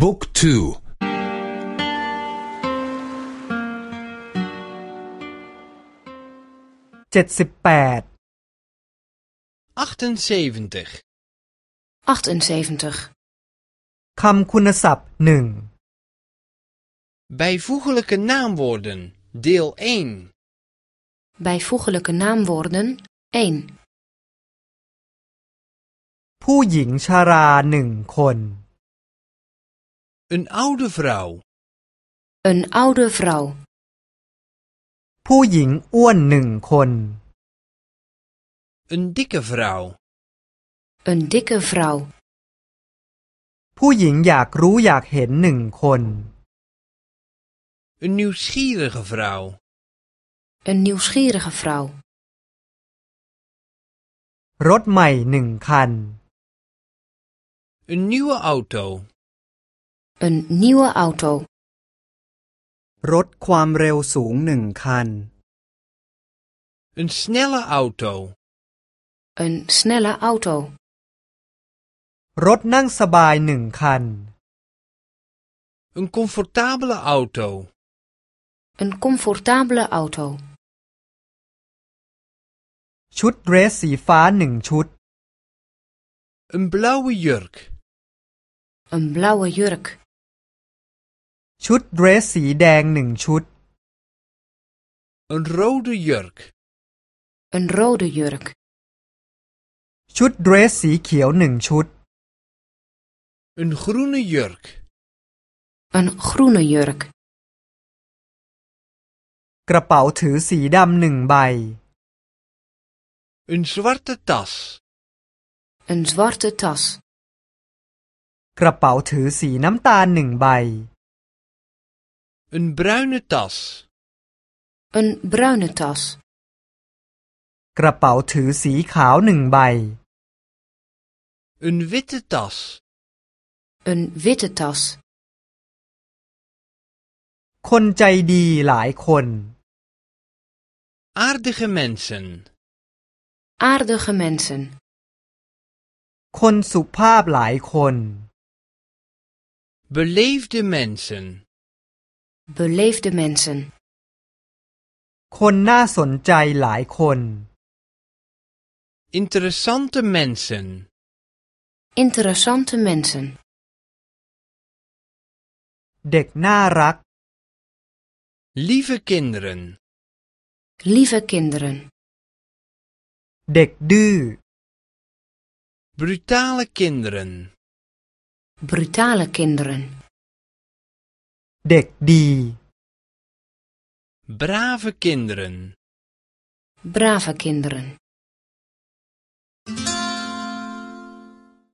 บุ๊กทูเจ็ดสิบแปด 78. 78. คำคุณศัพท์หนึ่ง Bijvoeglijke naamwoorden. Deel 1. Bijvoeglijke naamwoorden 1. ผู้หญิงชาราหนึ่งคน Een oude vrouw. Een oude vrouw. ผู้หญิงอ้วนหนึ่งคน Een dikke vrouw. Een dikke vrouw. ผู้หญิงอยากรู้อยากเห็นหนึ่งคน Een nieuwsgierige vrouw. Een nieuwsgierige vrouw. รถใหม่หนึ่งคัน Een nieuwe auto. Een nieuwe auto. รถความเร็วสูงหนึ่งคัน Een snelle auto. Een snelle auto. รถนั่งสบายหนึ่งคัน Een comfortabele auto. Een comfortabele auto. ชุดเดรสสีฟ้าหนึ่งชุด Een blauwe jurk. Een blauwe jurk. ชุดเดรสสีแดงหนึ่งชุด Een rode jurk. Een rode jurk. ชุดเดรสสีเขียวหนึ่งชุด Een groene jurk. Een groene jurk. กระเป๋าถือสีดำหนึ่งใบ Een zwarte tas. Een zwarte tas. กระเป๋าถือสีน้ำตาลหนึ่งใบ Een bruine tas. Een bruine tas. กระเป๋าถือสีขาวหนึ่งใบ Een witte tas. Een witte tas. คนใจดีหลายคน Aardige mensen. Aardige mensen. คนสุภาพหลายคน Beleefde mensen. Beleefde mensen. คนน่าสนใจหลายคน Interessante mensen. Interessante mensen. เด็กน่ารัก Lieve kinderen. Lieve kinderen. เด็กดื้อ Brutale kinderen. Brutale kinderen. เด็กดี Brave kinderen. Brave kinderen.